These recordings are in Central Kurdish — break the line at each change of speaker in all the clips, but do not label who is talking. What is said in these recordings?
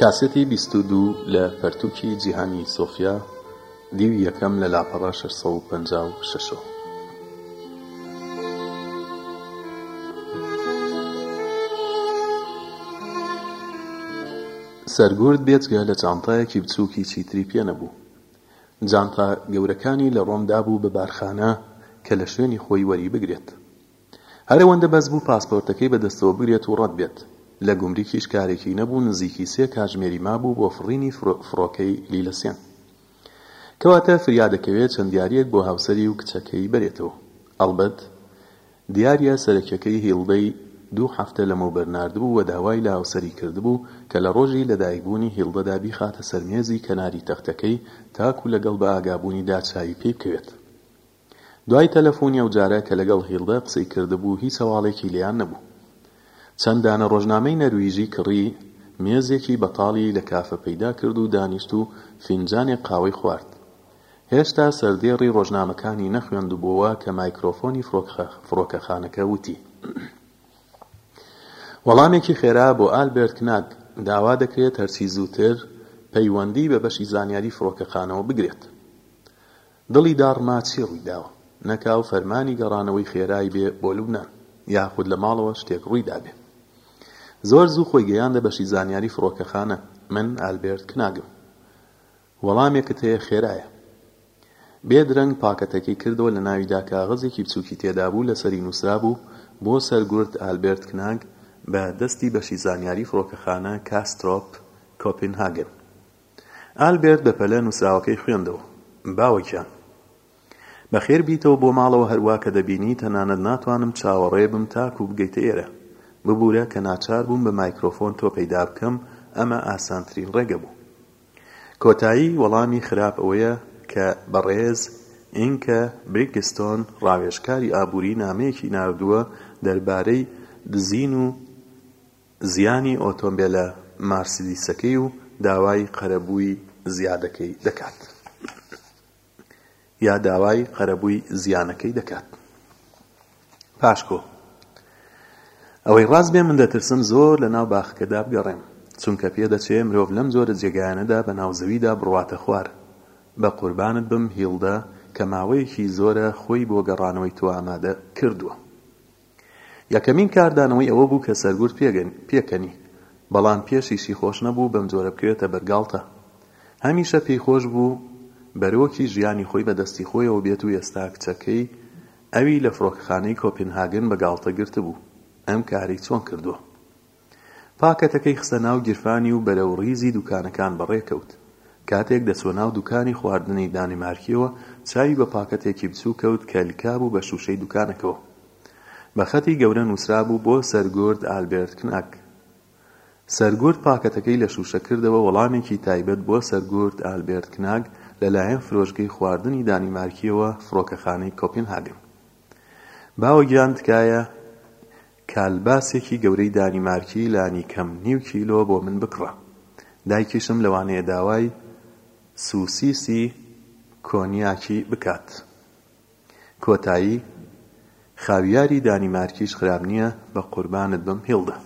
کاسێتی بیست و دوو لە پەرتووکی جیهانی سۆفیا دیوی یەکەم لە لاپەڕە شەش سەد و پەنجا و شەشەوە. سەرگورد بێجگە لە جانتایەکی بچووک هیچی تری پێ نەبوو جانتا گەورەکانی لە ڕۆم دابوو بە بارخانە کە لە شوێنی خۆی وەریبگرێت هەرەوەندە بەس بوو پاسپۆرتەکەی بەدەستەوە بگرێت و ڕەت بێت لە گومرکیش کارێکی نەبوو نزیکی سێ کاژمێری مابوو بۆ فڕینی فڕۆکەی لیلە سێن کەواتە فریا دەکەوێت چەند دیاریەک بۆ هاوسەری و کچەکەی بەرێتەوە ئەڵبەت دیاریە سەرەکیەکەی هیڵدەی دوو هەفتە لەمەوبەر ناردبوو و داوای لە هاوسەری کردبوو کە لە ڕۆژی لەدایکبوونی هیڵدەدا بیخاتە سەر مێزی کەناری تەختەکەی تاکو لەگەڵ بەئاگابوونیدا چاوی پێی بکەوێت دوای تەلەفۆنی ئەو جارە کە لەگەڵ هیلدە قسەی کردبوو هیچ هەواڵێکی لێیان نەبوو. چەند دانە ڕۆژنامەی نەرویژی کڕی، مێزێکی بەتاڵی لە کافە پەیدا کرد و دانیشت و فینجانێک قاوەی خوارد. هێشتا سەردێڕی ڕۆژنامەکانی نەخوێندبووەوە کە مایکرۆفۆنی فڕۆکەخانەکە وتی. وەڵامێکی خێرا بۆ ئالبێرت کناگ، داوا دەکرێت هەرچی زووتر پەیوەندی بە بەشی زانیاری فڕۆکەخانەوە بگرێت. دڵی داڕما چی ڕوویداوە؟ نەکاو فەرمانی گەڕانەوەی خێرای بێ بۆ لوبنان، یاخود لە ماڵەوە شتێک ڕوویدابێ. زۆر زوو خۆی گەیاندە بەشی زانیاری فڕۆکەخانە، من ئالبێرت کناگم. وەڵامێکت هەیە خێرایە. بێ درەنگ پاکەتەکەی کردەوە لە ناویدا کاغەزێکی بچووکی تێدابوو لەسەری نووسرابوو، بۆ سەرگورد ئالبێرت کناگ بە دەستی بەشی زانیاری فڕۆکەخانە کاسترۆپ کۆپنهاگن. ئالبێرت بەپەلە نووسراوەکەی خوێندەوە. باوەگیان. بەخێر بیتەوە بۆ ماڵەوە هەروا کە دەبینی تەنانەت ناتوانم چاوەڕێ بم تاکوو بگەیتە ئێرە. ببوورە کە ناچار بووم بە مایکرۆفۆن تۆ پەیدا بکەم، ئەمە ئاسانترین ڕێگە بوو. کۆتایی وەڵامی خراپ ئەوەیە کە بەڕێز ئینکە بریگستۆن ڕاوێژکاری ئابووری نامەیەکی ناردووە دەربارەی دزین و زیانی ئۆتۆمبێلە مارسیدیسەکەی و داوای قەرەبووی زیادەکەی دەکات یا داوای قەرەبووی زیانەکەی دەکات پاشکۆ ئەوەی ڕاست بێ من دەترسم زۆر لە ناو باخەکەدا بگەڕێم چونکە پێ دەچێ مرۆڤ لەم جۆرە جێگایانەدا بە ناو زەویدا بڕواتە خوار بە قوربانت بم هیڵدا کە ماوەیەکی زۆرە خۆی بۆ گەڕانەوەی تۆ ئامادە کردووە یەکەمین کاردانەوەی ئەوە بوو کە سەرگورد پێکەنی، بەڵام پێشیشی خۆش نەبوو بەم جۆرە بکەوێتە بەر گاڵتە. هەمیشە پێی خۆش بوو بەرۆکی ژیانی خۆی بە دەستی خۆیەوە بێت و ئێستا کچەکەی ئەوی لە فڕۆکەخانەی کۆپنهاگن بە گاڵتە گرتبوو. ئەم کارەی چۆن کردووە؟ پاکەتەکەی خستە ناو گیرفانی و بەرەو ڕیزی دوکانەکان بەڕێ کەوت. کاتێک دەچووە ناو دوکانی خواردنی دانیمارکییەوە، چاوی بە پاکەتێکی بچووک کەوت کە لکابوو بە شووشەی دوکانەکەوە. بە خەتی گەورە نووسرابوو بۆ سەرگورد ئالبێرت کناک. سەرگورد پاکەتەکەی لە شووشە کردەوە وەڵامێکی تایبەت بۆ سەرگورد ئالبێرت کناگ لە لایەن فرۆشگەی خواردنی دانیمارکییەوە فڕۆکەخانەی کۆپنهاگن. باوە گیان تکایە کالباسێکی گەورەی دانیمارکی لانیکەم نیو کیلۆ بۆ من بکڕە. دایکیشم لەوانەیە داوای سوسیسی کۆنیاکی بکات. کۆتایی، خاویاری دانیمارکیش خراپ نییە، بەقوربانت بم هیڵدا.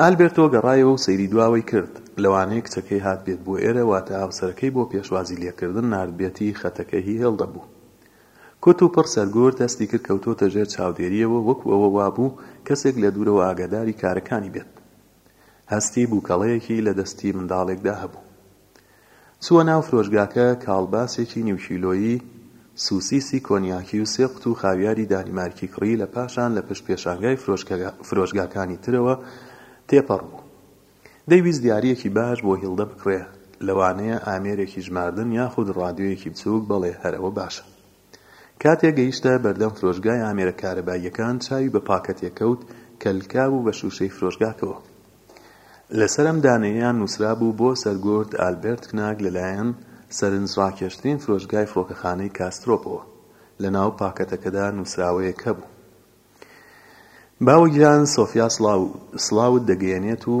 ئالبێرتۆ گەڕایەوە و سەیری دواوەی کرد، لەوانەیە کچەکەی هاتبێت بۆ ئێرە، واتە هاوسەرەکەی بۆ پێشوازی لێکردن ناردبێتی، خەتەکە هی هێڵدە بوو. کوت و پڕ سەرگورد هەستی کرد کەوتۆتە ژێر چاودێرییەوە، وەکو ئەوە وابوو کەسێک لە دوورەوە ئاگاداری کارەکانی بێت. هەستی بووکەڵەیەکی لە دەستی منداڵێکدا هەبوو. چووە ناو فرۆشگاکە کاڵباسێکی نیو کیلۆیی سوسیسی کۆنیاکی و سێ قوتوو خاویاری دانیمارکی کڕی لە پاشان لە پشت پێشانگای فرۆشگاکانی ترەوە تێپەڕبوو دەیویست دیاریەکی باش بۆ هیڵدە بکڕێ لەوانەیە ئامێرێکی ژماردن یاخود ڕادیۆیەکی بچووک بەڵێ هەر ئەوە باشە. کاتێک گەیشتە بەردەم فرۆشگای ئامێرە کارەباییەکان چاوی بە پاکەتێک کەوت کە لکابوو بە شوشەی فرۆشگاکەوە لەسەر ئەم دانەیەیان نوسرابوو بۆ سەرگورد ئالبێرت کناک لەلایەن سەرنجڕاکێشترین فرۆشگای فڕۆکەخانەی کاسترۆپەوە لەناو پاکەتەکەدا نوسراوەیەک هەبوو باوە گیان سۆفیا سڵاو سڵاوت دەگەیەنێت و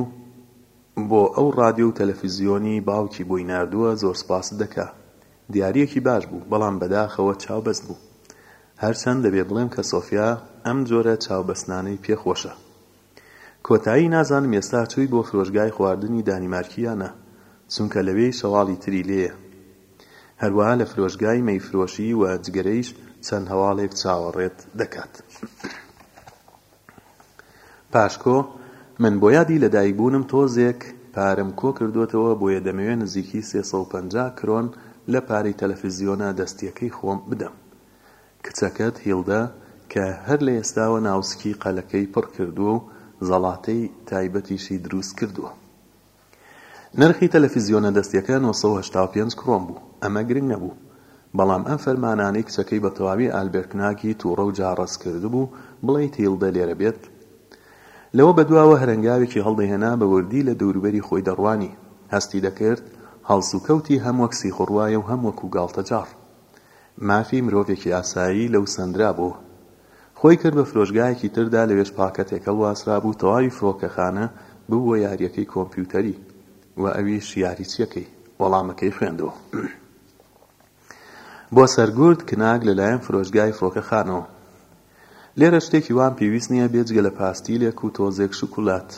بۆ ئەو ڕادیۆ و تەلەفزیۆنی باوکی بۆی ناردووە زۆر سپاست دەکا دیاریەکی باش بوو بەڵام بەداخەوە چاوبەست بوو هەرچەند دەبێ بڵێم کە سۆفیا ئەم جۆرە چاوبەستنانەی پێ خۆشە. کۆتایی نازانم ئێستا چووی بۆ فرۆشگای خواردنی دانیمارکی یان نا چونکە لەوێی شەواڵی تری لێیە هەروەها لە فرۆشگای مەیفرۆشی و جگەرەیش چەند هەواڵێک چاوەڕێت دەکات. پاشکۆ، من بۆ یادی لەدایکبوونم تۆزێک پارەم کۆ کردۆتەوە بۆیە دەمەوێ نزیکی سێ سەد و پەنجا کرۆن لە پارەی تەلەفزیۆنە دەستیەکەی خۆم بدەم کچەکەت هیلدا کە هەر لە ئێستاوە ناوسکی قەلەکەی پڕ کردووە و زەڵاتەی تایبەتیشی دروست کردووە. نرخی تەلەفیزیۆنە دەستیەکە نۆ سەد و هەشتا و پێنج کرۆن بوو، ئەمە گرنگ نەبوو، بەڵام ئەم فەرمانانەی کچەکەی بە تەواوی ئالبێرکناگی توڕە و جاڕەس کردبوو، بڵێیت هیلدا لێرە بێت؟ لەوە بەدواوە هەرەنگاوێکی هەڵدەهێنا بە وردی لە دەوروبەری خۆی دەڕوانی، هەستی دەکرد هەڵسوکەوتی هەم وەک سیخوڕ وایە و هەم وەکو گاڵتەجاڕ. مافی مرۆڤێکی ئاسایی لەو سەندرابوو خۆی کرد بە فرۆشگایەکی تردا لەوێش پاکە تێکەڵ واسرابوو تەواوی فرۆکەخانە ببووە یاریەکەی کۆمپیوتەری و ئەویش یاریچیەکەی وەڵامەکەی خوێندوو بۆ سەرگورد کناک لەلایەن فرۆشگای فرۆکەخانەوە. لێرە شتێکی وام پێویست نییە بێجگە لە پاستیلێک و تۆزێک شوکولات.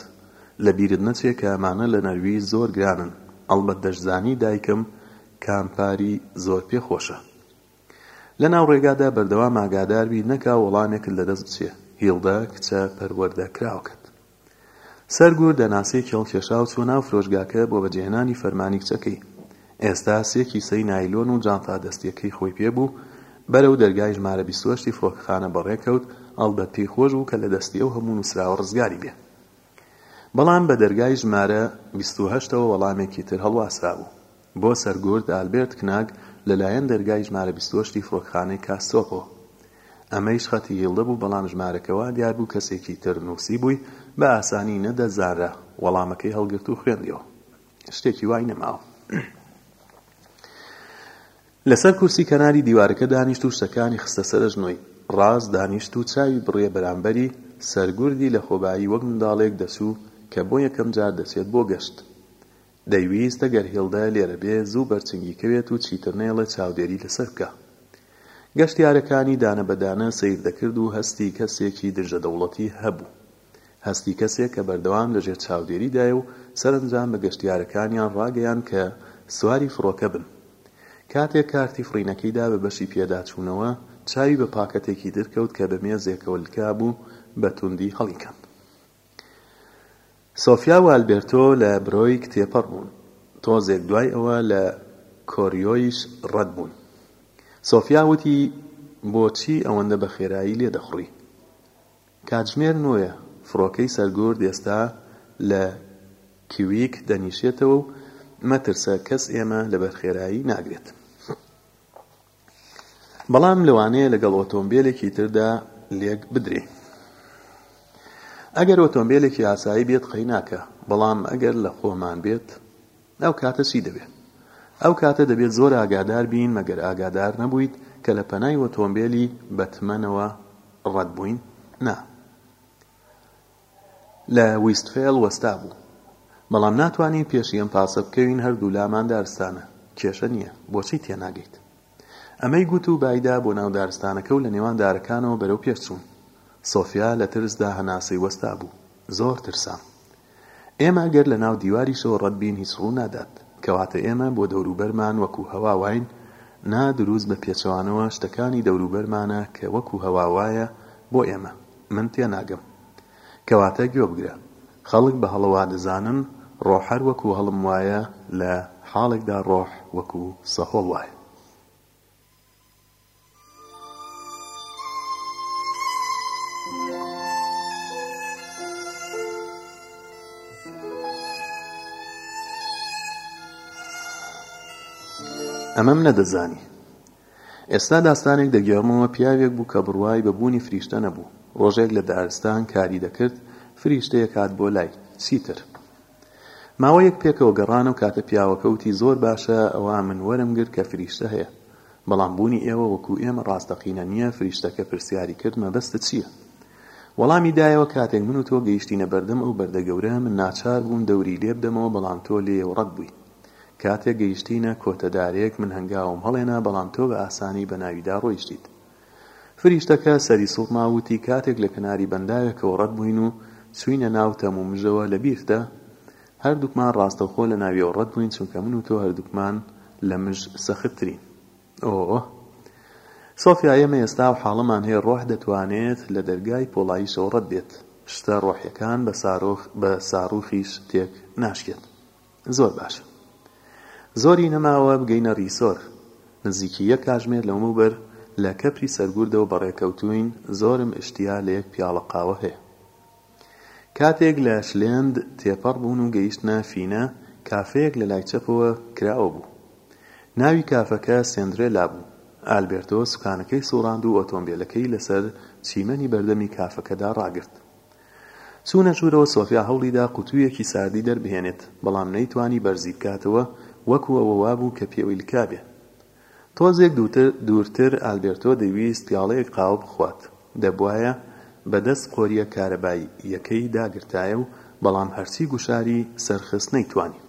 لە بیرت نەچێ کە ئەمانە لە نەروی زۆر گرانن. ئەڵبەت دەشزانی دایکم کامپاری زۆر پێ خۆشە. لە ناو ڕێگادا بەردەوام ئاگادار بی نەکا وەڵامێکت لە دەست بچێ. هیڵدە کچە پەروەردە کراوەکەت. سەر گور دەناسێ کێڵ کێشا و چووە ناو فرۆشگاکە بۆ بەجێهێنانی فەرمانی کچەکەی. ئێستا سێ کیسەی نایلۆن و جانتا دەستییەکەی خۆی پێ بوو، بەرەو دەرگای ژمارە بیست و هەشت ی فڕۆکەخانە بەڕێ کەوت، هەڵبەت پێی خۆش بوو کە لە دەستی ئەو هەموو نووسراوە ڕزگاری بێ. بەڵام بە دەرگای ژمارە بیست و هەشت ەوە وەڵامێکی تر هەڵواسرابوو. بۆ سەرگورد ئالبێرت کناگ لەلایەن دەرگای ژمارە بیست و هەشت ی فڕۆکخانەی کاستۆپۆ. ئەمەیش خەتی هیڵدە بوو بەڵام ژمارەکە وا دیار بوو کەسێکی تر نووسیبووی بە ئاسانی نەدەزانرا، وەڵامەکەی هەڵگرت و خوێندیەوە. شتێکی وای نەماوە. لەسەر کورسی کەناری دیوارەکە دانیشت و شتەکانی خستە سەر ئەژنۆی ڕاست دانیشت و چاوی بڕیە بەرامبەری، سەرگوردی لەخۆبایی وەک منداڵێک دەچوو کە بۆ یەکەم جار دەچێت بۆ گەشت. دەیویست ئەگەر هیلدە لێرە بێ زوو بەرچنگی کەوێت و چیتر نەیڵێ چاودێری لەسەر بکا. گەشتیارەکانی دانە بە دانە سەیر دەکرد و هەستی کەسێکی دژە دەوڵەتی هەبوو. هەستی کەسێک کە بەردەوام لە ژێر چاودێری دایە و سەرەنجام بە گەشتیارەکانیان ڕاگەیاند کە سواری فڕۆکە بن. کاتێک کارتی فڕینەکەی دا بە بەشی پێداچوونەوە، چاوی بە پاکەتێکی تر کەوت کە بە مێزێکەوە لکابوو بە توندی هەڵیکەند. سۆفیا و ئالبێرتۆ لە برۆیگ تێپەڕ بوون، تۆزێک دوای ئەوە لە کۆریۆیش ڕەد بوون. سۆفیا وتی، بۆچی ئەوەندە بە خێرایی لێ دەخوڕی؟ کاتژمێر نۆیە، فڕۆکەی سەرگورد ئێستا لە کیویک دەنیشێتەوە و مەترسە کەس ئێمە لەبەر خێرایی ناگرێت. بەڵام لەوانەیە لەگەڵ ئۆتۆمبێلێکی تردا لێک بدرێ. ئەگەر ئۆتۆمبێلێکی ئاسایی بێت قەیناکە، بەڵام ئەگەر لە خۆمان بێت ئەو کاتە چی دەبێت؟ ئەو کاتە دەبێت زۆر ئاگادار بین مەگەر ئاگادار نەبوویت کە لە پەنای ئۆتۆمبێلی بەتمەنەوە ڕەت بووین؟ نا. لە ویستفێل وەستا بوو. بەڵام ناتوانین پێشی ئەم پاسە بکەوین هەردوولامان دارستانە. کێشە نییە. بۆچی تێناگەیت؟ ئەمەی گوت و بایدا بۆ ناو دارستانەکە و لە نێوان دارەکانەوە بەرەو پێش چوون. سۆفیا لە ترسدا هەناسەی وەستا بوو. زۆر ترسام. ئێمە گەر لە ناو دیواریشەوە ڕەت بین هیچ ڕوو نادات، کەواتە ئێمە بۆ دەوروبەرمان وەکو هەوا واین، نا دروست بە پێچەوانەوە شتەکانی دەوروبەرمانە کە وەکو هەوا وایە بۆ ئێمە، من تێناگەم. کەواتە گوێ بگرە. خەڵک بە هەڵە وا دەزانن ڕۆح هەر وەکو هەڵم وایە لە حاڵێکدا ڕۆح وەکو سەهۆڵ وایە. ئەمەم نەدەزانی ئێستا داستانێک دەگێڕمەوە پیاوێک بوو کە بڕوای بە بوونی فریشتە نەبوو ڕۆژێک لە دارستان کاری دەکرد فریشتەیەک هات بۆ لای چیتر ماوەیەک پێکەوە گەڕان و کاتە پیاوەکە وتی زۆر باشە ئەوا من وەرم گرت کە فریشتە هەیە بەڵام بوونی ئێوە وەکو ئێمە ڕاستەقینە نییە فریشتەکە پرسیاری کرد مەبەستت چییە وەڵامی دایەوە کاتێک من و تۆ گەیشتینە بەردەم ئەو بەردە گەورە من ناچار بووم دەوری لێبدەمەوە بەڵام تۆ لێی و ڕەت بووی کاتێک گەیشتینە کۆتەدارێک من هەنگاوم هەڵێنا بەڵام تۆ بە ئاسانی بەناویدا ڕۆیشتیت فریشتەکە سەری سوڕما و وتی، کاتێک لە کەناری بەنداوێکەوە ڕەت بووین و چووینە ناو تەمومژەوە لەبیرتە؟ هەردووکمان ڕاستەوخۆ لە ناویەوە ڕەت بووین چونکە من و تۆ هەردووکمان لە مژ سەختترین. ئۆۆ. سۆفیا ئێمە ئێستا ئەو حاڵەمان هەیە ڕۆح دەتوانێت لە دەرگای پۆڵاییشەوە ڕەت بێت. شتە ڕۆحیەکان بە ساڕوخیش تێک ناشکێت. زۆر باشە زۆری نەماوە بگەینە ریسۆر نزیکی یەک کاژمێر لەومەوبەر لە کەپری سەرگوردەوە بەڕێکەوتوین زۆرم اشتیا لە یەک پیاڵە قاوە هەیە کاتێک لە شلێند تێپەڕ بوون و گەیشتنە فینە کافێیەک لە لای چەپەوە کراوە بوو ناوی کافەکە سێندرێلا بوو ئالبێرتۆ سوکانەکەی سوڕاند و ئۆتۆمبێلەکەی لەسەر چیمەنی بەردەمی کافەکەدا ڕاگرت چوونە ژوورەوە سۆفیا هەوڵیدا قوتوویەکی ساردی دەربهێنێت، بەڵام نەیتوانی بەرزی بکاتەوە، وەکو ئەوە وابوو کە پێوەی لکابێ. تۆزێک دوورتر ئالبێرتۆ دەیویست پیاڵەیەک قاوە بخوات، دەبوایە بە دەست قۆرییە کارەباییەکەی داگرتایە و بەڵام هەرچی گوشاری سەر خست نەیتوانی.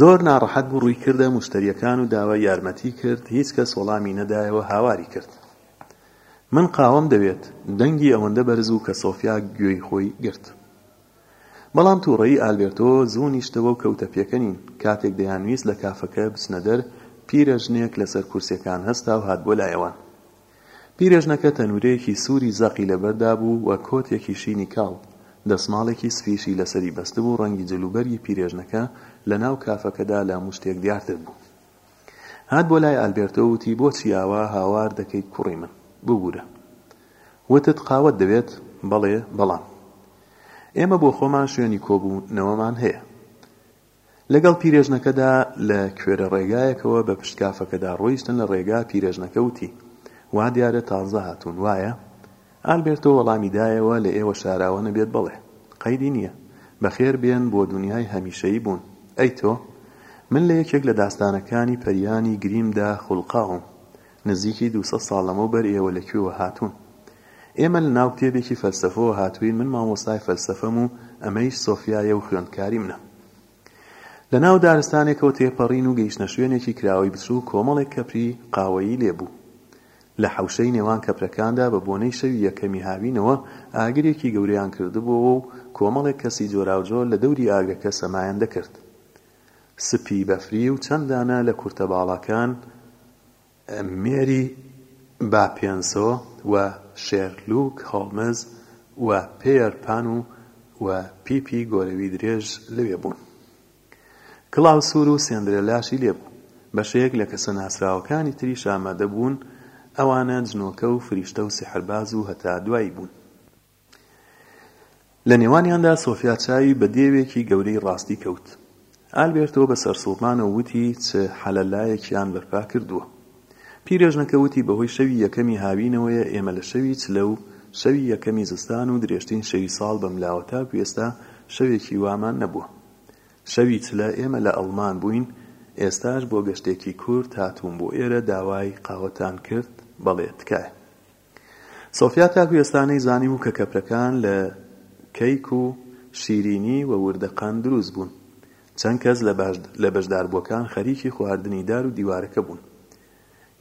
زۆر ناڕەحەت بوو ڕووی کردە موشتەرییەکان و داوای یارمەتی کرد، هیچ کەس وەڵامی نەدایەوە هاواری کرد. من قاوەم دەوێت، دەنگی ئەوەندە بەرز و کە سۆفیا گوێی خۆی گرت. بەڵام تووڕەیی ئالبێرتۆ زوو نیشتەوە و کەوتە پێکەنین. کاتێک دەیانویست لە کافەکە بچنە دەر، پیرەژنێک لەسەر کورسیەکان هەستا و هات بۆ لایەوان. پیرەژنەکە تەنورەیەکی سووری زەقی لەبەر دابوو و کۆتێکی شینی کاڵ، دەسماڵێکی سپیشی لەسەری بەستبوو ڕەنگی جلوبەرگی پیرێژنەکە لەناو کافەکەدا لە موشتێک دیارتر بوو. هات بۆ لای ئالبێرتۆ و وتی بۆچی ئاوا هاوار دەکەیت کوڕی من؟ ببوورە. وتت قاوەت دەوێت؟ بەڵێ، بەڵام. ئێمە بۆ خۆمان شوێنی کۆبوونەوەمان هەیە. لەگەڵ پیرێژنەکەدا لە کوێرە ڕێگایەکەوە بە پشت کافەکەدا ڕۆیشتن لە ڕێگا پیرێژنەکە وتی وا دیارە تازە هاتوون وایە؟ ئالبێرتۆ وەڵامی دایەوە لە ئێوە شاراوە نەبێت بەڵێ. قەیدی نییە. بەخێر بێن بۆ دونیای هەمیشەیی بوون. ئەی تۆ؟ من لە یەکێک لە داستانەکانی پەریانی گریمدا خوڵقاوم. نزیکی دوو سەد ساڵ لەمەو بەر ئێوە لە کوێوە هاتوون؟ ئێمە لە ناو کتێبێکی فەلسەفەوە هاتووین من مامۆستای فەلسەفەم و ئەمەیش سۆفیایە و خوێندکاری منە. لە ناو دارستانێکەوە تێپەڕین و گەیشتە شوێنێکی کراوەی بچووک کۆمەڵێک کەپری قاوەیی لێ بوو. لە حەوشەی نێوان کەپرەکاندا بە بۆنەی شەوی یەکەمی هاوینەوە ئاگرێکی گەورەیان کردبووەوە و کۆمەڵێک کەسی جۆراوجۆر لە دەوری ئاگرەکە سەمایان دەکرد. سپی بەفری و چەند دانە لە کورتە باڵاکان، مێری باپێنسۆ و شێرلوک هۆڵمز و پێیەر پان و پیپی گۆرەوی درێژ لەوێ بوون. کڵاوسور و سێندرێلاشی لێ بوو. بەشێک لە کەسە ناسراوەکانی تریش ئامادە بوون، ئەوانە جنۆکە و فریشتە و سیحرباز و هەتا دوایی بوون. لە نێوانیاندا سۆفیا چاوی بە دێوێکی گەورەی ڕاستی کەوت. ئالبێرتۆ بە سەرسووڕمانەوە وتی، چ حەلەلایەکیان بەرپا کردووە. پیرێژنەکە وتی، بەهۆی شەوی یەکەمی هاوینەوەیە ئێمە لە شەوی چلە و شەوی یەکەمی زستان و درێژترین شەوی ساڵ بەملاوە تاکو ئێستا شەوێکی وامان نەبووە. شەوی چلە ئێمە لە ئەڵمان بووین، ئێستاش بۆ گەشتێکی کورت هاتووم بۆ ئێرە، داوای قاوەتان کرد؟ بەڵێ، تکایە. سۆفیا تاکو ئێستا نەیزانیبوو کە کەپرەکان لە کەیک و شیرینی و وردە قەند دروست بوون. چەند کەس لە بەشداربووەکان خەریکی خواردنی دار و دیوارەکە بوون.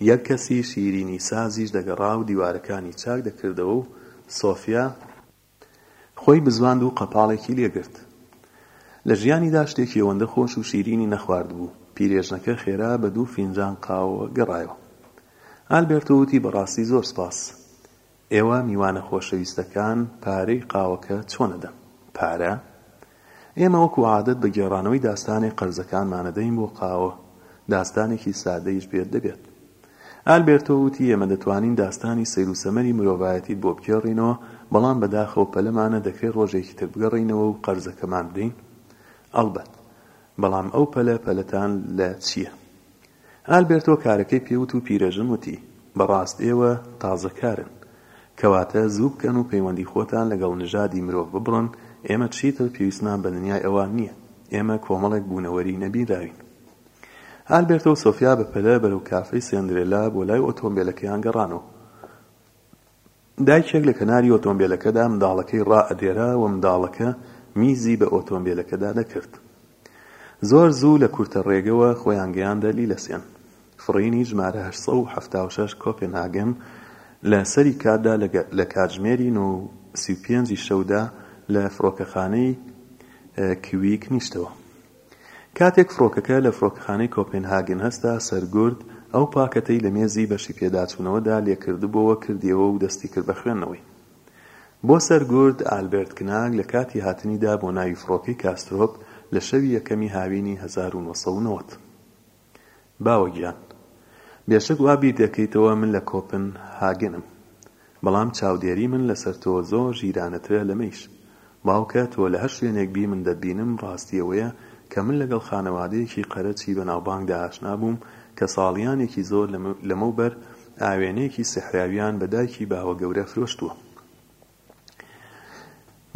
یەک کەسی شیرینی سازیش دەگەڕا و دیوارەکانی چاک دەکردەوە و سۆفیا، خۆی بزواند و قەپاڵێکی لێ گرت. لە ژیانیدا شتێکی ئەوەندە خۆش و شیرینی نەخواردبوو. پیرێژنەکە خێرا بە دوو فینجان قاوە گەڕایەوە. ئالبێرتۆ وتی بەڕاستی زۆر سپاس. ئێوە میوانە خۆشەویستەکان پارەی قاوەکە چۆن ئەدەن؟ پارە؟ ئێمە وەکو عادەت بە گێڕانەوەی داستانێک قەرزەکانمان ئەدەین بۆ قاوە، داستانێکی سادەیش بێت دەبێت. ئالبێرتۆ وتی ئێمە دەتوانین داستانی سەیر و سەمەری مرۆڤایەتیت بۆ بگێڕینەوە، بەڵام بەداخەوە پەلەمانە دەکرێت ڕۆژێکی تر بگەڕێینەوە و قەرزەکەمان بدەین؟ ئەڵبەت. بەڵام ئەو پەلە پەلەتان لە چییە؟ ئالبێرتۆ کارەکەی پێ وت و پیرەژن وتی، بە ڕاست ئێوە تازەکارن. کەواتە زوو بکەن و پەیوەندی خۆتان لەگەڵ نژادی مرۆڤ ببڕن، ئێمە چیتر پێویستمان بە دنیای ئەوان نییە. ئێمە کۆمەڵێک بوونەوەری نەبینراوین. ئالبێرتۆ و سۆفیا بە پەلە بەرەو کافەی سێندرێلا بۆ لای ئۆتۆمبێلەکەیان گەڕان و. دایکێک لە کەناری ئۆتۆمبێلەکەدا منداڵەکەی ڕائەدێرا و منداڵەکە میزی بە ئۆتۆمبێلەکەدا دەکرد. زۆر زوو لە کورتە ڕێگەوە خۆیان گەیاندە لیلەسێن. فڕینی ژمارە هەشت سەد و حەفتا و شەش کۆپێنهاگن لە سەری کاتدا لە کاتژمێری نۆ و سی و پێنج ی شەودا لە فڕۆکەخانەی کویک نیشتەوە. کاتێک فڕۆکەکە لە فڕۆکەخانەی کۆپێنهاگن هەستا سەر گورد، ئەو پاکەتەی لە مێزی بەشی پێداچوونەوەدا لێکردبووەوە کردیەوە و دەستی کرد بە خوێندنەوەی. بۆ سەر گورد، ئالبێرت کناگ لە کاتی هاتنیدا بۆ ناوی فڕۆکەی کاسترۆپ لە شەوی یەکەمی هاوینی هەزار و نۆ سەد و نەوەد. باوە گیان بێشک وا بیر دەکەیتەوە من لە کۆپن هاگنم بەڵام چاودێری من لەسەر تۆ زۆر ژیرانەترە لەمەیش باوکە تۆ لە هەر شوێنێک بی من دەتبینم ڕاستی ئەوەیە کە من لەگەڵ خانەوادەیەکی قەرەچی بەناوبانگدا ئاشنا بووم کە ساڵیانێکی زۆر لەمەوبەر ئاوێنەیەکی سیحراویان بە دایکی باوە گەورە فرۆشتووە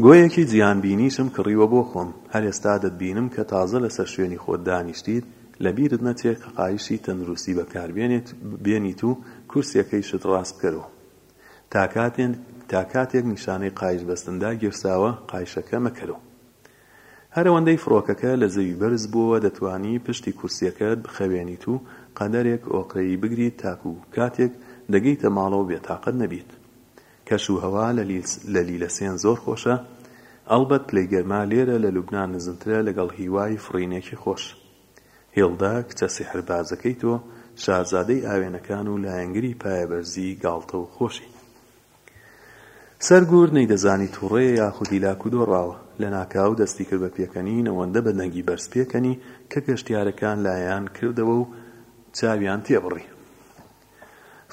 گۆیەکی جیهانبینیشم کڕیوە بۆ خۆم، هەر ئێستا دەتبینم کە تازە لەسەر شوێنی خۆت دانیشتیت، لە بیرت نەچێت کە قایشی تەندروستی بەکار بێنیت و کورسیەکەیشت ڕاست بکەرەوە. تا کاتێک نیشانەی قایش بەستن داگیرساوە قایشەکە مەکەرەوە. هەر ئەوەندەی فڕۆکەکە لە زەوی بەرز بووەوە دەتوانی پشتی کورسیەکەت بخەوێنیت و قەدەرێک ئۆقرەی بگریت تاکو کاتێک دەگەیتە ماڵەوە بێتاقەت نەبیت. کەش و هەوا لە لیلە سێن زۆر خۆشە ئەڵبەت پلەی گەرما لێرە لە لوبنان نزمترە لەگەڵ هیوای فڕینێکی خۆش هیڵدا کچە سیحربازەکەی تۆ شارزادەی ئاوێنەکان و لایەنگری پایە بەرزی گاڵتە و خۆشی سەر گورد نەیدەزانی توڕەیە یاخودی لاکو دۆڕاوە لەناکاو دەستی کرد بە پێکەنین ئەوەندە بە دەنگی بەرز پێکەنی کە گەشتیارەکان لایان کردەوە و چاویان تێبڕی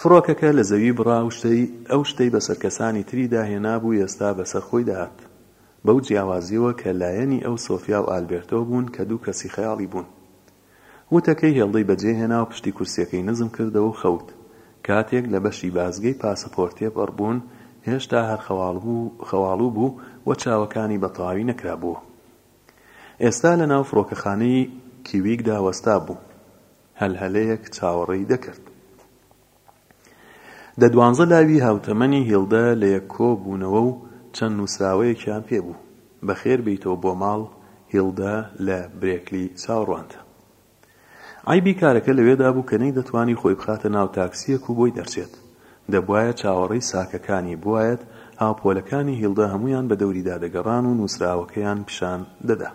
فڕۆکەکە لە زەوی بڕا و شتەی ئەو شتەی بەسەر کەسانی تریدا هێنابوو ئێستا بەسەر خۆی دەهات، بەو جیاوازیەوە کە لایەنی ئەو سۆفیا و ئالبێرتۆ بوون کە دوو کەسی خەیاڵی بوون. وتەکەی هێڵدەی بەجێ هێنا و پشتی کورسیەکەی نزم کردەوە و خەوت. کاتێک لە بەشی بازگەی پاسەپۆرت تێپەڕ بوون هێشتا هەر خەواڵوو بوو و چاوەکانی بە تەواوی نەکرابووە. ئێستا لە ناو فڕۆکەخانەی کیویکدا وەستابوو. هەلهەلەیەک چاوەڕێی دەکرد. دە دوانزە لاوی هاوتەمەنی هیلدە لە یەک کۆ بوونەوە و چەند نووسراوەیەکیان پێ بوو. بە خێر بێیتەوە بۆ ماڵ، هیلدە لە برێکلی چاوەڕواند. عەیبی کارەکە لەوێدا بوو کە نەیدەتوانی خۆی بخاتە ناو تاکسییەک و بۆی دەرچێت. دەبوایە چاوەڕێی ساکەکانی بووایەت، هاوپۆلەکانی هیلدە هەموویان بە دەوریدا دەگەڕان و نووسراوەکەیان پیشان دەدا.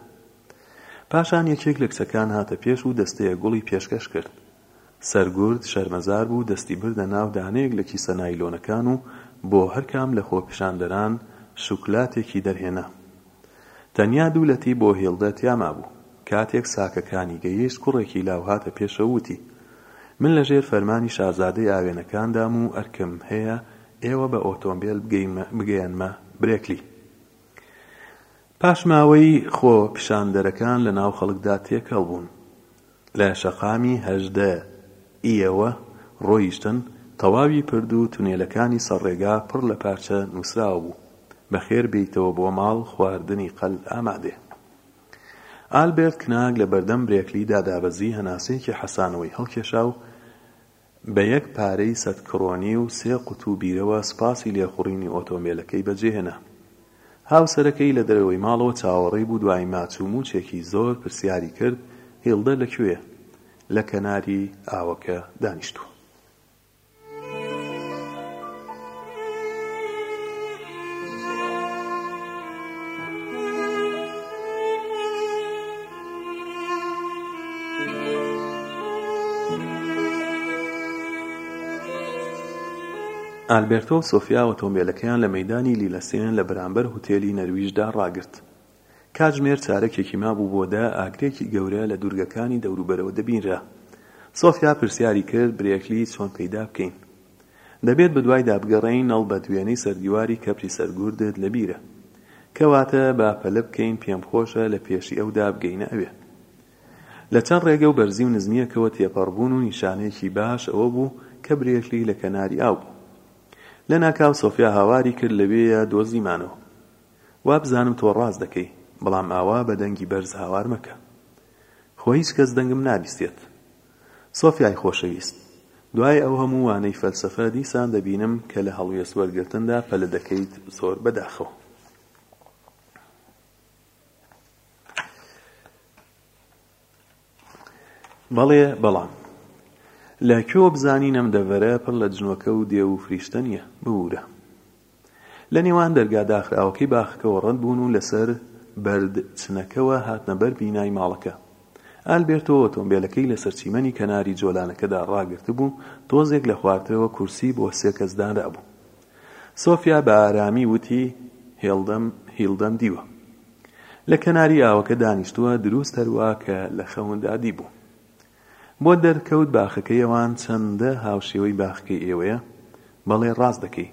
پاشان یەکێک لە کچەکان هاتە پێش و دەستەیەک گوڵی پێشکەش کرد. سەرگورد شەرمەزار بوو دەستی بردە ناو دانەیەک لە کیسە نایلۆنەکان و بۆ هەر کام لە خۆپیشاندەران شوکلاتێکی دەرهێنا. تەنیا دوو لەتی بۆ هیلدە تیا مابوو. کاتێک ساکەکانی گەیشت کوڕێکی لاو هاتە پێشەوە وتی، من لە ژێر فەرمانی شازادەی ئاوێنەکاندام و ئەرکم هەیە ئێوە بە ئۆتۆمبێل بگەیەنمە برێکلی. پاشماوەی خۆپیشاندەرەکان لە ناو خەڵکدا تێکەڵ بوون، لە شەقامی هەژدە ییەوە ڕۆیشتن، تەواوی پرد و تونێلەکانی سەر ڕێگا پڕ لە پارچە نووسراو بوو، بەخێر بێیتەوە بۆ ماڵ خواردنی قەل ئامادەیە. ئالبێرت کناگ لە بەردەم برێکلی دا دابەزی، هەناسەیەکی حەسانەوەی هەڵکێشا و بە یەک پارەی سەد کڕۆنی و سێ قوتوو بیرەوە سوپاسی لێخوڕینی ئۆتۆمبێلەکەی بەجێهێنا. هاوسەرەکەی لە دەرەوەی ماڵەوە چاوەڕێی بوو دوای ماچ و مووچێکی زۆر پرسیاری کرد، هیڵدە لە کوێیە؟ لە کەناری ئاوەکە دانیشتووە. ئالبێرتۆ و سۆفیا ئۆتۆمبێلەکەیان لە مەیدانی لیلەسێن لە بەرامبەر هوتێلی نەرویجدا ڕاگرت. کاتژمێر چارەکێکی مابوو بۆ دە، ئاگرێکی گەورە لە دوورگەکانی دەوروبەرەوە دەبینرا. سۆفیا پرسیاری کرد، برێکلی چۆن پەیدا بکەین؟ دەبێت بەدوایدا بگەڕێین ئەڵبەت وێنەی سەردیواری کەپری سەر گوردت لە بیرە کەواتە با پەلە بکەین پێم خۆشە لە پێشی ئەودا بگەینە ئەوێ لە چەند ڕێگە و بەرزی و نزمییەکەوە تێپەڕ بوون و نیشانەیەکی باش ئەوە بوو کە برێشلی لە کەناری ئاو بوو لە ناکاو سۆفیا هاواری کرد لەوێیە دۆزیمانەوە وابزانم تۆ ڕاست دەکەی بەڵام ئاوا بە دەنگی بەرز هاوار مەکە خۆ هیچ کەس دەنگم نابیستێت سۆفیای خۆشەویست، دوای ئەو هەموو وانەی فەلسەفە، دیسان دەبینم کە لە هەڵوێست وەرگرتندا پەلە دەکەیت، زۆر بەداخەوە. بەڵێ، بەڵام لە کوێوە بزانین ئەم دەڤەرە پڕ لە جنۆکە و دێو و فریشتە نییە؟ ببوورە. لە نێوان دەرگا داخراوەکەی باخەکەوە ڕەت بوون و لەسەر بەرد چنەکەوە هاتنە بەر بینای ماڵەکە. ئالبێرتۆ ئۆتۆمبێلەکەی لەسەر چیمەنی کەناری جۆلانەکەدا ڕاگرتبوو، تۆزێک لە خوارترەوە کورسی بۆ سێ کەس دانرابوو. سۆفیا بە ئارامی وتی، هێڵدەم، هیڵدەم دیوە. لە کەناری ئاوەکە دانیشتووە، دروست هەروا کە لە خەوندا دیبوو. بۆت دەرکەوت باخەکەی ئەوان چەندە هاوشێوەی باخەکەی ئێوەیە؟ بەڵێ ڕاست دەکەی.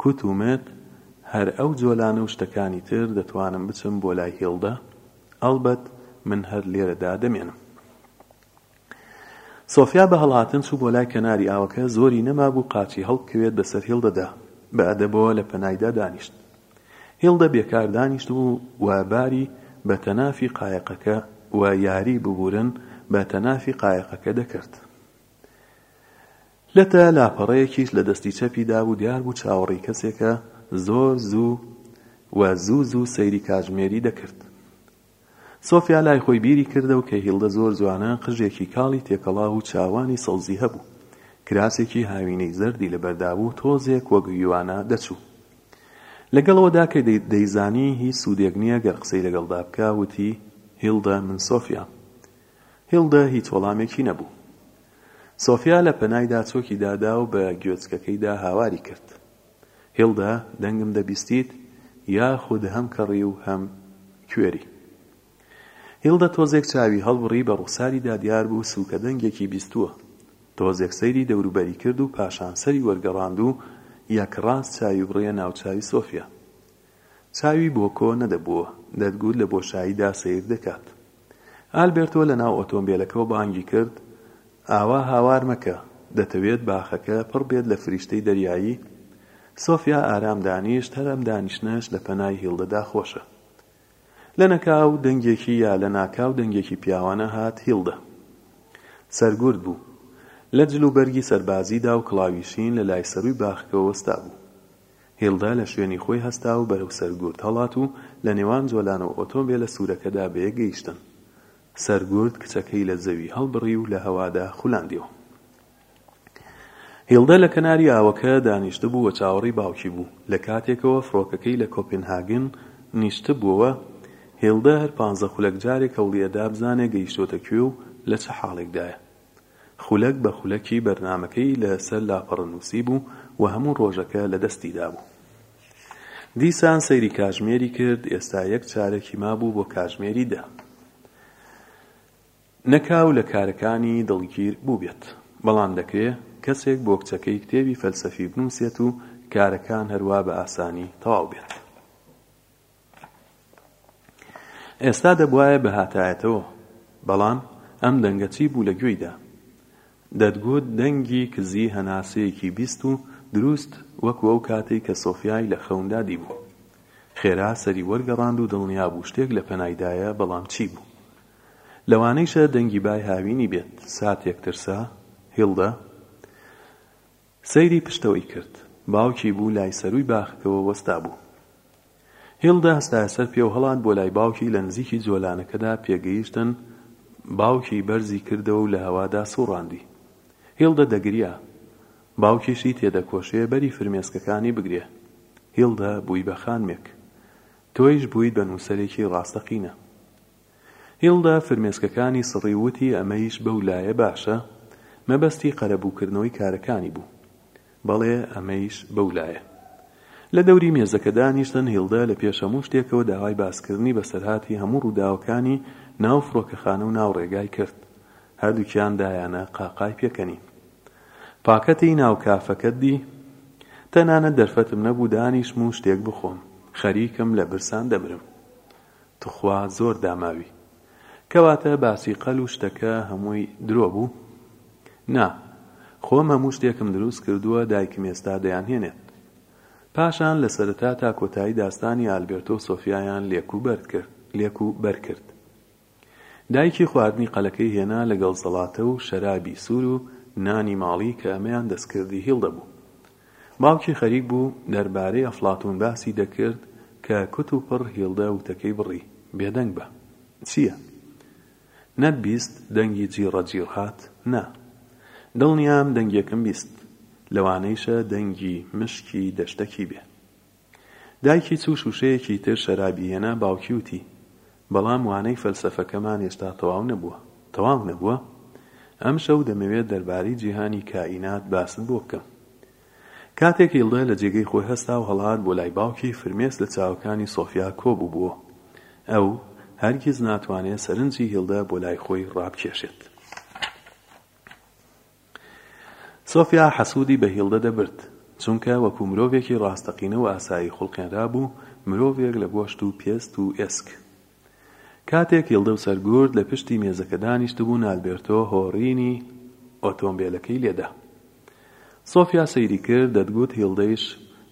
کوت ومت هەر ئەو جۆلانە و شتەکانی تر دەتوانم بچم بۆ لای هیڵدا؟ ئەڵبەت من هەر لێرەدا دەمێنم. سۆفیا بە هەڵاتن چوو بۆ لای کەناری ئاوەکە، زۆری نەمابوو قاچی هەڵبکەوێت بەسەر هیڵدەدا. بە ئەدەبەوە لە پەنایدا دانیشت. هیڵدە بێکار دانیشتبوو و باری بە تەنافی قایەقەکە و یاری ببورن بە تەنافی قایەقەکە دەکرد. لەتە لاپەڕەیەکیش لە دەستی چەپی دابوو دیار بوو چاوەڕێی کەسێکە زۆر زوو و زوو زوو سەیری کاتژمێری دەکرد. سۆفیا لای خۆی بیری کردەوە کە هیلدە زۆر جوانە، قژێکی کاڵی تێکەڵاو و چاوانی سەوزی هەبوو. کراسێکی هاوینەی زەردی لەبەردابوو و تۆزێک وەک یوانا دەچوو. لەگەڵەوەدا کە دەیزانی هیچ سوودێک نییە گەر قسەی لەگەڵدا بکا، وتی، هیلدە من سۆفیام. هیلدە هیچ وەڵامێکی نەبوو. سۆفیا لە پەنایدا چۆکی دادا و بە گوێچکەکەیدا هاواری کرد. هیڵدا دەنگم دەبیستیت یاخود هەم کەڕی و هەم کوێری؟ هیڵدا تۆزێک چاوی هەڵبڕی بە ڕوخساریدا دیار بوو سوکە دەنگێکی بیستووە تۆزێک سەیری دەوروبەری کرد و پاشان سەری وەرگەڕاند و یەک ڕاست چاوی بڕیە ناو چاوی سۆفیا. چاوی بۆکۆ نەدەبووە، دەتگوت لە بۆشاییدا سەیر دەکات. ئالبێرتۆ لەناو ئۆتۆمبێلەکەوە بانگی کرد، ئاوا هاوار مەکە، دەتەوێت باخەکە پڕ بێت لە فریشتەی دەریایی؟ سۆفیا ئارام دانیشت، هەر ئەم دانیشتنەش لە پەنای هیڵدەدا خۆشە. لەنەکاو دەنگێکی یا لەناکاو دەنگێکی پیاوانە هات، هیڵدە! سەرگورد بوو. لە جلوبەرگی سەربازیدا و کڵاوی شین لە لای سەرووی باخەکەوە وەستابوو. هیڵدا لە شوێنی خۆی هەستا و بەرەو سەر گورد هەڵات و لە نێوان جۆلان و ئۆتۆمبێلە سوورەکەدا بەیەک گەیشتن. سەر گورد کچەکەی لە زەوی هەڵبڕی و لە هەوادا خولاندیەوە. هیڵدا لە کەناری ئاوەکە دانیشتبوو و چاوەڕێی باوکی بوو. لە کاتێکەوە فڕۆکەکەی لە کۆپنهاگن نیشتبووەوە، هیڵدا هەر پانزە خولەک جارێک هەوڵی ئەدا بزانێ گەیشتۆتە کوێ و لە چ حاڵێکدایە. خولەک بە خولەکی بەرنامەکەی لە سەر لاپەڕە نووسیبوو و هەموو ڕۆژەکە لە دەستی دابوو. دیسان سەیری کاژمێری کرد، ئێستا یەک چارەکی مابوو بۆ کاژمێری دە. نەکاو لە کارەکانی دڵگیر بووبێت. بەڵام دەکرێ کەسێک بۆ کچەکەی کتێبی فەلسەفی بنووسێت و کارەکان هەروا بە ئاسانی تەواو بێت. ئێستا دەبوایە بهاتایەتەوە، بەڵام ئەم دەنگە چی بوو لە گوێی دا؟ دەتگوت دەنگی کزی هەناسەیەکی بیست و دروست وەکو ئەو کاتەی کە سۆفیای لە خەوندا دیبوو. خێرا سەری وەرگەڕاند و دڵنیا بوو شتێک لە پەنای دایە بەڵام چی بوو؟ لەوانەیشە دەنگی بای هاوینی بێت، ساتێک ترسا، هیڵدە؟ سەیری پشتەوەی کرد. باوکی بوو لای سەرووی باخەکەوە وەستابوو. هیلدا هەستایە سەر پێ و هەڵات بۆ لای باوکی لە نزیکی جۆلانەکەدا پێگەیشتن باوکی بەرزی کردەوە و لە هەوادا سووڕاندی. هیلدا دەگریا. باوکیشی تێدەکۆشێ بەری فرمێسکەکانی بگرێ. هیلدا بووی بە خانمێک. تۆیش بوویت بە نووسەرێکی ڕاستەقینە. هیڵدا فرمێسکەکانی سڕی و وتی ئەمەیش بەو لایە باشە، مەبەستی قەرەبووکردنەوەی کارەکانی بوو. بەڵێ، ئەمەیش بەو لایە. لە دەوری مێزەکە دانیشتن، هیڵدا لە پێش هەموو شتێکەوە داوای باسکردنی بەسەرهاتی هەموو ڕووداوەکانی ناو فڕۆکەخانە و ناو ڕێگای کرد. هەردووکیان دایانە قاقای پێکەنین. پاکەتی ناو کافەکەت دی؟ تەنانەت دەرفەتم نەبوو دانیشم و شتێک بخۆم. خەریکم لە برسان دەمرم. تخوا زۆر داماوی. کەواتە باسی قەل و شتەکە هەمووی درۆ بوو؟ نا، خۆم هەموو شتێکم دروست کردووە دایکم ئێستا دەیانهێنێت. پاشان لە سەرەتا تا کۆتایی داستانی ئالبێرتۆ و سۆفیایان لێک و بەر کرد. لێک و بەر کرد. دایکی خواردنی قەلەکەی هێنا لەگەڵ زەڵاتە و شەرابی سوور و نانی ماڵی کە ئەمەیان دەستکردی هیڵ دەبوو. باوکی خەریک بوو دەربارەی ئەفڵاتوون باسی دەکرد کە کوت و پڕ هیڵدە وتەکەی بڕی، بێدەنگ بە. چییە؟ نەت بیست دەنگی جیڕە جیڕ هات؟ نا. دڵنیام دەنگێکم بیست. لەوانەیشە دەنگی مشکی دەشتەکی بێ. دایکی چوو شووشەیەکی تر شەرابی هێنا، باوکی وتی، بەڵام وانەی فەلسەفەکەمان هێشتا تەواو نەبووە. تەواو نەبووە؟ ئەمشەو دەمەوێت دەربارەی جیهانی کائینات باست بۆ بکەم. کاتێک یلدا لە جێگەی خۆی هەستا و هەڵهات بۆ لای باوکی، فرمێسک لە چاوەکانی سۆفیا کۆ بووبووە. ئەو هەرگیز ناتوانێت سەرنجی یلدا بۆ لای خۆی ڕابکێشێت. سۆفیا حەسوودی بە هیڵدە دەبرد، چونکە وەکو مرۆڤێکی ڕاستەقینە و ئاسایی خوڵقێنرابوو، مرۆڤێک لە گۆشت و پێست و ئێسک. کاتێک هیڵدە و سەرگورد لە پشتی مێزەکە دانیشتبوون، ئالبێرتۆ هۆڕینی ئۆتۆمبێلەکەی لێدا. سۆفیا سەیری کرد، دەتگوت هیڵدەیش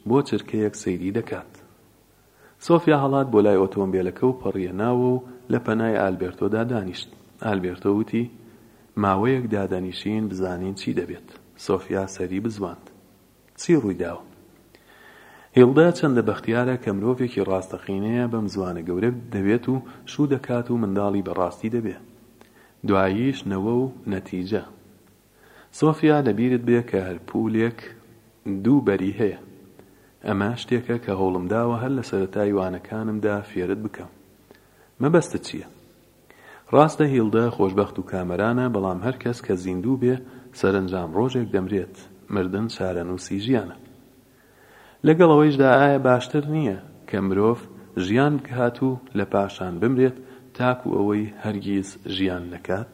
بۆ چرکەیەک سەیری دەکات. سۆفیا هەڵات بۆ لای ئۆتۆمبێلەکە و پەڕییە ناوە و لە پەنای ئالبێرتۆدا دانیشت. ئالبێرتۆ وتی، ماوەیەک دادەنیشین بزانین چی دەبێت. سۆفیا سەری بزواند. چی ڕووی داوە؟ هیڵدا چەندە بەختیارە کە مرۆڤێکی ڕاستەقینەیە بەم زوانە گەورە دەبێت و شوو دەکات و منداڵی بەڕاستی دەبێ. دواییش نەوە و نەتیجە. سۆفیا لەبیرت بێ کە هەر پولێک دوو بەری هەیە ئەمە شتێکە کە هەوڵم داوە هەر لەسەرەتای وانەکانمدا فێرت بکەم مەبەستت چیە ڕاستە هیڵدە خۆشبەخت و کامەرانە بەڵام هەر کەس کە زیندوو بێ سەرەنجام ڕۆژێک دەمرێت مردن چارەنوسی ژیانە لەگەڵ ئەوەیشدا ئایا باشتر نیە کە مرۆڤ ژیان بکهات و لە پاشان بمرێت تاکو ئەوەی هەرگیز ژیان نەکات؟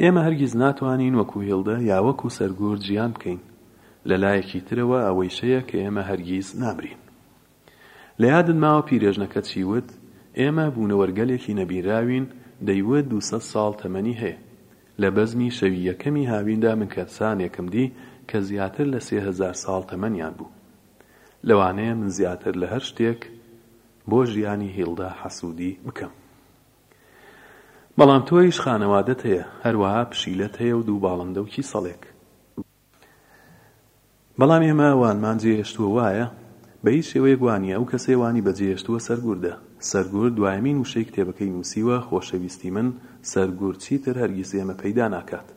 ئێمە هەرگیز ناتوانین وەکو هیڵدە یا وەکو سەرگورد ژیان بکەین، لە لایەکی ترەوە ئەوەیش هەیە کە ئێمە هەرگیز نامرین. لە یادت ماوە پیرێژنەکە چی وت؟ ئێمە بوونەوەرگەلێکی نەبینراوین، دەیوت دوو سەد ساڵ تەمەنی هەیە. لە بەزمی شەوی یەکەمی هاویندا من کەسانێکم دی کە زیاتر لە سێ هەزار ساڵ تەمەنیان بوو. لەوانەیە من زیاتر لە هەر شتێک بۆ ژیانی هیڵدە حەسوودی بکەم. بەڵام تۆیش خانەوادەت هەیە، هەروەها پشیلەت هەیە و دوو باڵندە و کیسەڵێک. بەڵام ئێمە وانمان جێهێشتووە وایە، بە هیچ شێوەیەک وا نییە، ئەو کەسەی وانی بەجێهێشتووە سەرگوردە. سەرگورد دوایەمین وشەی کتێبەکەی نووسیوە، خۆشەویستی من، سەرگورد چیتر هەرگیز ئێمە پەیدا ناکات.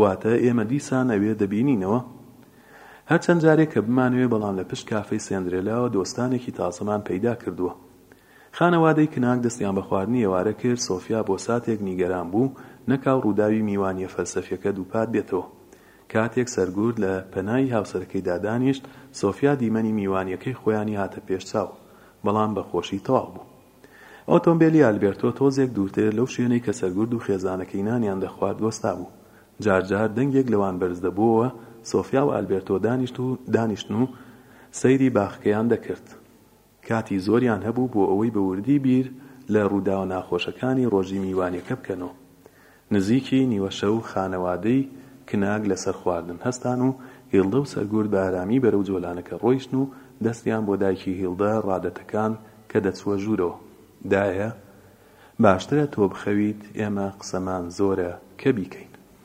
واتە ئێمە دیسان ئەوێ دەبینینەوە؟ هەرچەند جارێکە بمانەوێ، بەڵام لە پشت کافەی سێندرێلاوە دۆستانێکی تازەمان پەیدا کردووە. خانەوادەی کناک دەستیان بە خواردنی ئێوارە کرد، سۆفیا بۆ ساتێک نیگەران بوو، نەکاو ڕووداوی میوانییە فەلسەفییەکە دووپات بێتەوە. کاتێک سەرگورد لە پەنای هاوسەرەکەیدا دانیشت، سۆفیا دیمەنی میوانییەکەی خۆیانی هاتە پێش چاو، بەڵام بە خۆشی تەواو بوو. ئۆتۆمبێلی ئالبێرتۆ تۆزێک دوورتر لەو شوێنەی کە سەرگورد و خێزانەکەی نانیان دەخوارد وەستابوو. جار جار دەنگێک لەوان بەرز دەبووەوە، سۆفیا و ئالبێرتۆ دانیشت و دانیشتن و سەیری باخکەیان دەکرد. کاتی زۆریان هەبوو بۆ ئەوەی بە وردی بیر لە ڕووداوە ناخۆشەکانی ڕۆژی میوانیەکە بکەن و نزیکی نیوەشەو خانەوادەی کناک لە سەر خواردن هەستان و هیڵدە و سەرگورد بە ئارامی بەرەو جۆلانەکە ڕۆیشتن و دەستیان بۆ دایکی هیڵدە ڕادەتەکان کە دەچووە ژوورەوە دایە باشترە تۆ بخەویت ئێمە قسەمان زۆرە کە بیکەین.